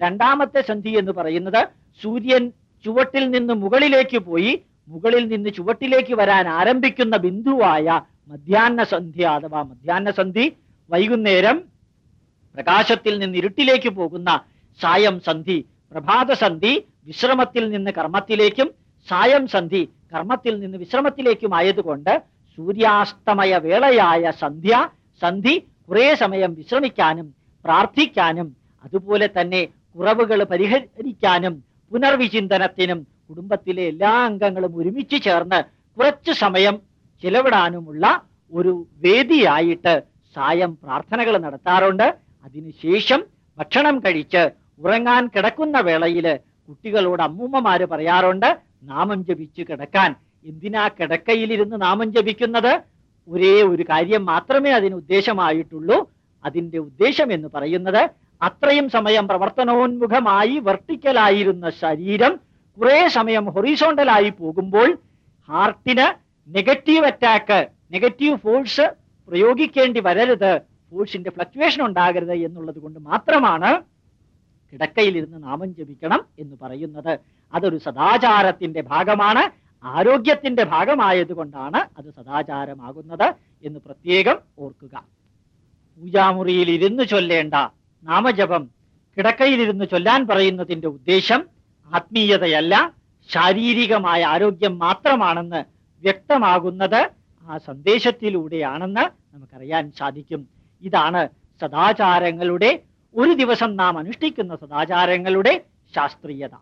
A: രണ്ടാമത്തെ സന്ധി എന്ന് പറയുന്നത് സൂര്യൻ ചുവട്ടിൽ നിന്ന് മുകളിലേക്ക് പോയി മുകളിൽ നിന്ന് ചുവട്ടിലേക്ക് വരാൻ ആരംഭിക്കുന്ന ബിന്ദുവായ മധ്യാഹ്ന സന്ധ്യ അഥവാ മധ്യാഹ്ന സന്ധി വൈകുന്നേരം പ്രകാശത്തിൽ നിന്ന് ഇരുട്ടിലേക്ക് പോകുന്ന സായം സന്ധി പ്രഭാത സന്ധി വിശ്രമത്തിൽ നിന്ന് കർമ്മത്തിലേക്കും സായം സന്ധി കർമ്മത്തിൽ നിന്ന് വിശ്രമത്തിലേക്കും ആയതുകൊണ്ട് സൂര്യാസ്തമയ വേളയായ സന്ധ്യ സന്ധി കുറെ സമയം വിശ്രമിക്കാനും പ്രാർത്ഥിക്കാനും അതുപോലെ തന്നെ കുറവുകൾ പരിഹരിക്കാനും പുനർവിചിന്തനത്തിനും കുടുംബത്തിലെ എല്ലാ അംഗങ്ങളും ഒരുമിച്ച് ചേർന്ന് കുറച്ചു സമയം ചിലവിടാനുമുള്ള ഒരു വേദിയായിട്ട് സായം പ്രാർത്ഥനകൾ നടത്താറുണ്ട്. അതിനുശേഷം ഭക്ഷണം കഴിച്ച് ഉറങ്ങാൻ കിടക്കുന്ന വേളയിൽ കുട്ടികളോട് അമ്മൂമ്മമാര് പറയാറുണ്ട് നാമം ജപിച്ച് കിടക്കാൻ. എന്തിനാ കിടക്കയിലിരുന്ന് നാമം ജപിക്കുന്നത്? ഒരേ ഒരു കാര്യം മാത്രമേ അതിന് ഉദ്ദേശമായിട്ടുള്ളൂ. അതിന്റെ ഉദ്ദേശം എന്ന് പറയുന്നത് അത്രയും സമയം പ്രവർത്തനോന്മുഖമായി വെർട്ടിക്കലായിരുന്ന ശരീരം കുറെ സമയം ഹൊറീസോണ്ടലായി പോകുമ്പോൾ ഹാർട്ടിന് നെഗറ്റീവ് അറ്റാക്ക് നെഗറ്റീവ് ഫോഴ്സ് പ്രയോഗിക്കേണ്ടി വരരുത് ഫോഴ്സിന്റെ ഫ്ലക്ച്വേഷൻ ഉണ്ടാകരുത് എന്നുള്ളത് കൊണ്ട് മാത്രമാണ് കിടക്കയിലിരുന്ന് നാമം ജപിക്കണം എന്ന് പറയുന്നത്. അതൊരു സദാചാരത്തിന്റെ ഭാഗമാണ് ആരോഗ്യത്തിന്റെ ഭാഗമായതുകൊണ്ടാണ് അത് സദാചാരമാകുന്നത് എന്ന് പ്രത്യേകം ഓർക്കുക. പൂജാമുറിയിൽ ഇരുന്ന് ചൊല്ലേണ്ട നാമജപം കിടക്കയിലിരുന്ന് ചൊല്ലാൻ പറയുന്നതിന്റെ ഉദ്ദേശം ആത്മീയതയല്ല ശാരീരികമായ ആരോഗ്യം മാത്രമാണെന്ന് വ്യക്തമാകുന്നത് ആ സന്ദേശത്തിലൂടെയാണെന്ന് നമുക്കറിയാൻ സാധിക്കും. ഇതാണ് സദാചാരങ്ങളുടെ ഒരു ദിവസം നാം അനുഷ്ഠിക്കുന്ന സദാചാരങ്ങളുടെ ശാസ്ത്രീയത.